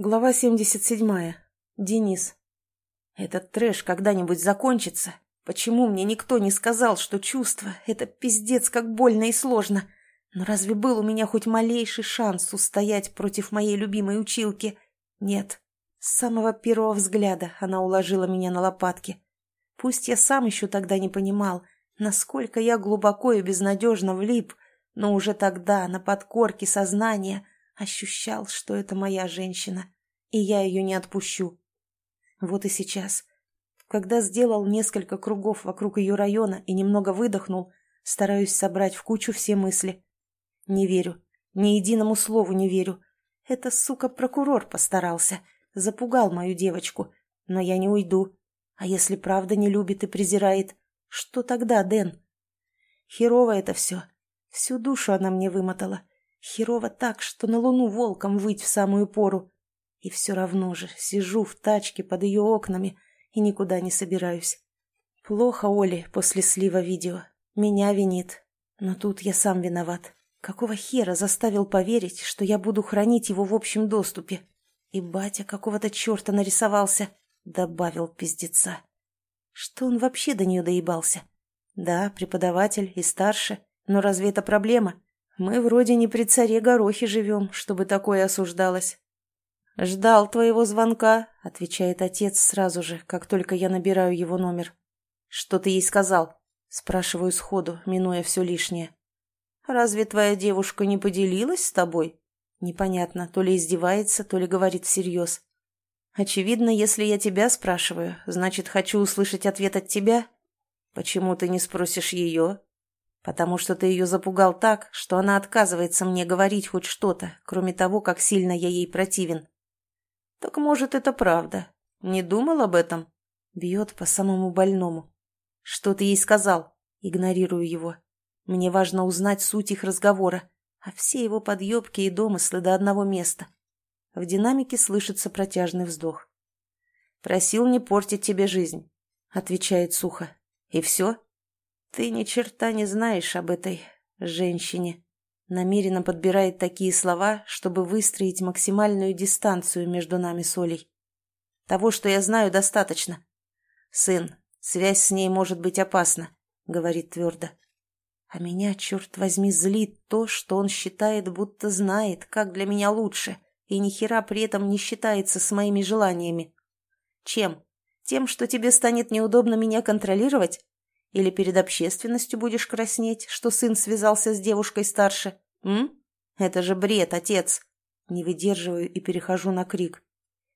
Глава 77. Денис. Этот трэш когда-нибудь закончится? Почему мне никто не сказал, что чувство — это пиздец как больно и сложно? Но разве был у меня хоть малейший шанс устоять против моей любимой училки? Нет. С самого первого взгляда она уложила меня на лопатки. Пусть я сам еще тогда не понимал, насколько я глубоко и безнадежно влип, но уже тогда, на подкорке сознания — Ощущал, что это моя женщина, и я ее не отпущу. Вот и сейчас. Когда сделал несколько кругов вокруг ее района и немного выдохнул, стараюсь собрать в кучу все мысли. Не верю. Ни единому слову не верю. Это, сука, прокурор постарался. Запугал мою девочку. Но я не уйду. А если правда не любит и презирает, что тогда, Дэн? Херово это все. Всю душу она мне вымотала. Херово так, что на луну волком выть в самую пору. И все равно же сижу в тачке под ее окнами и никуда не собираюсь. Плохо Оле после слива видео. Меня винит. Но тут я сам виноват. Какого хера заставил поверить, что я буду хранить его в общем доступе? И батя какого-то черта нарисовался. Добавил пиздеца. Что он вообще до нее доебался? Да, преподаватель и старше. Но разве это проблема? Мы вроде не при царе Горохе живем, чтобы такое осуждалось. «Ждал твоего звонка», — отвечает отец сразу же, как только я набираю его номер. «Что ты ей сказал?» — спрашиваю сходу, минуя все лишнее. «Разве твоя девушка не поделилась с тобой?» Непонятно, то ли издевается, то ли говорит всерьез. «Очевидно, если я тебя спрашиваю, значит, хочу услышать ответ от тебя. Почему ты не спросишь ее?» Потому что ты ее запугал так, что она отказывается мне говорить хоть что-то, кроме того, как сильно я ей противен. Так может, это правда. Не думал об этом? Бьет по самому больному. Что ты ей сказал? Игнорирую его. Мне важно узнать суть их разговора, а все его подъебки и домыслы до одного места. В динамике слышится протяжный вздох. «Просил не портить тебе жизнь», — отвечает сухо. «И все?» «Ты ни черта не знаешь об этой женщине», намеренно подбирает такие слова, чтобы выстроить максимальную дистанцию между нами с Олей. «Того, что я знаю, достаточно. Сын, связь с ней может быть опасна», — говорит твердо. А меня, черт возьми, злит то, что он считает, будто знает, как для меня лучше, и ни хера при этом не считается с моими желаниями. Чем? Тем, что тебе станет неудобно меня контролировать? Или перед общественностью будешь краснеть, что сын связался с девушкой старше? М? Это же бред, отец. Не выдерживаю и перехожу на крик.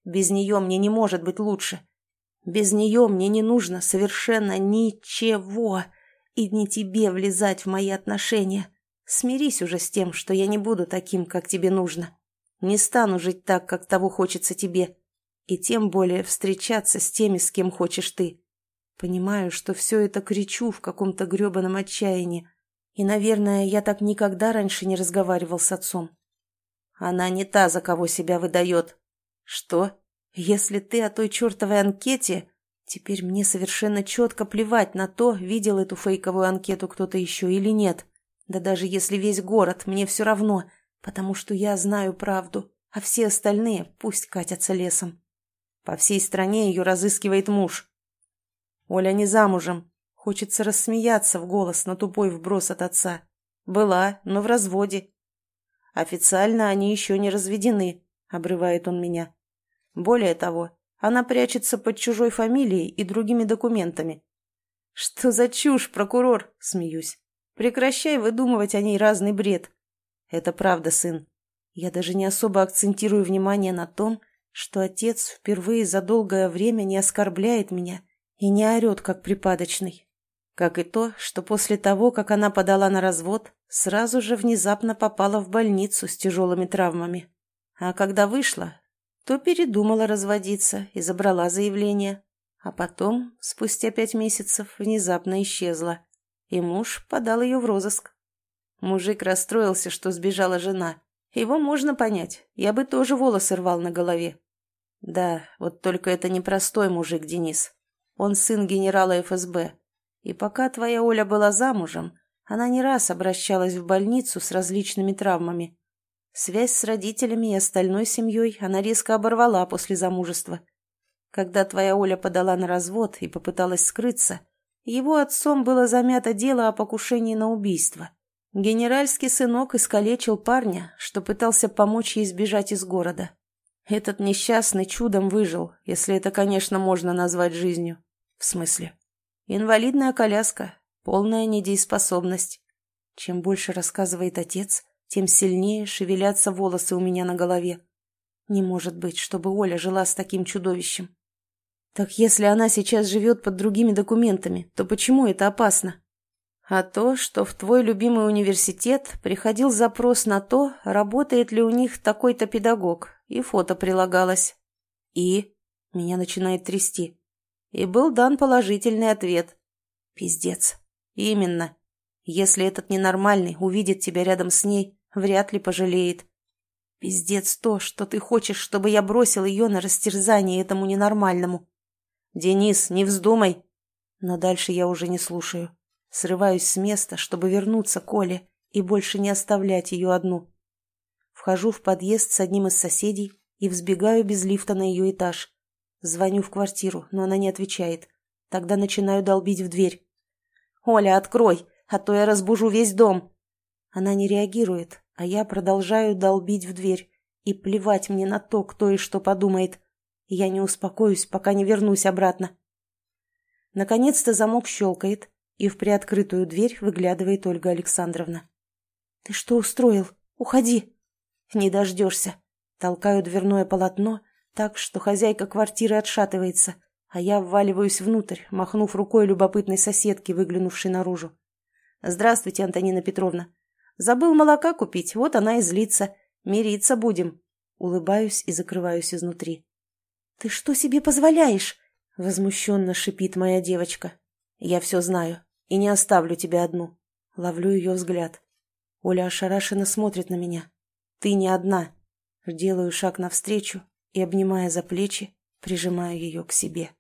Без нее мне не может быть лучше. Без нее мне не нужно совершенно ничего. И не тебе влезать в мои отношения. Смирись уже с тем, что я не буду таким, как тебе нужно. Не стану жить так, как того хочется тебе. И тем более встречаться с теми, с кем хочешь ты. Понимаю, что все это кричу в каком-то гребаном отчаянии. И, наверное, я так никогда раньше не разговаривал с отцом. Она не та, за кого себя выдает. Что? Если ты о той чертовой анкете... Теперь мне совершенно четко плевать на то, видел эту фейковую анкету кто-то еще или нет. Да даже если весь город, мне все равно, потому что я знаю правду, а все остальные пусть катятся лесом. По всей стране ее разыскивает муж. Оля не замужем. Хочется рассмеяться в голос на тупой вброс от отца. Была, но в разводе. Официально они еще не разведены, обрывает он меня. Более того, она прячется под чужой фамилией и другими документами. Что за чушь, прокурор? Смеюсь. Прекращай выдумывать о ней разный бред. Это правда, сын. Я даже не особо акцентирую внимание на том, что отец впервые за долгое время не оскорбляет меня и не орет, как припадочный. Как и то, что после того, как она подала на развод, сразу же внезапно попала в больницу с тяжелыми травмами. А когда вышла, то передумала разводиться и забрала заявление. А потом, спустя пять месяцев, внезапно исчезла. И муж подал ее в розыск. Мужик расстроился, что сбежала жена. Его можно понять. Я бы тоже волосы рвал на голове. Да, вот только это непростой мужик, Денис. Он сын генерала ФСБ. И пока твоя Оля была замужем, она не раз обращалась в больницу с различными травмами. Связь с родителями и остальной семьей она резко оборвала после замужества. Когда твоя Оля подала на развод и попыталась скрыться, его отцом было замято дело о покушении на убийство. Генеральский сынок искалечил парня, что пытался помочь ей сбежать из города. Этот несчастный чудом выжил, если это, конечно, можно назвать жизнью. В смысле? Инвалидная коляска, полная недееспособность. Чем больше рассказывает отец, тем сильнее шевелятся волосы у меня на голове. Не может быть, чтобы Оля жила с таким чудовищем. Так если она сейчас живет под другими документами, то почему это опасно? А то, что в твой любимый университет приходил запрос на то, работает ли у них такой-то педагог, и фото прилагалось. И? Меня начинает трясти. И был дан положительный ответ. Пиздец. Именно. Если этот ненормальный увидит тебя рядом с ней, вряд ли пожалеет. Пиздец то, что ты хочешь, чтобы я бросил ее на растерзание этому ненормальному. «Денис, не вздумай!» Но дальше я уже не слушаю. Срываюсь с места, чтобы вернуться к Оле и больше не оставлять ее одну. Вхожу в подъезд с одним из соседей и взбегаю без лифта на ее этаж. Звоню в квартиру, но она не отвечает. Тогда начинаю долбить в дверь. «Оля, открой, а то я разбужу весь дом!» Она не реагирует, а я продолжаю долбить в дверь. И плевать мне на то, кто и что подумает. Я не успокоюсь, пока не вернусь обратно. Наконец-то замок щелкает, и в приоткрытую дверь выглядывает Ольга Александровна. «Ты что устроил? Уходи!» «Не дождешься!» Толкаю дверное полотно так, что хозяйка квартиры отшатывается, а я вваливаюсь внутрь, махнув рукой любопытной соседки, выглянувшей наружу. «Здравствуйте, Антонина Петровна. Забыл молока купить, вот она и злится. Мириться будем». Улыбаюсь и закрываюсь изнутри. «Ты что себе позволяешь?» — возмущенно шипит моя девочка. «Я все знаю и не оставлю тебя одну». Ловлю ее взгляд. Оля ошарашенно смотрит на меня. «Ты не одна». Делаю шаг навстречу и, обнимая за плечи, прижимаю ее к себе.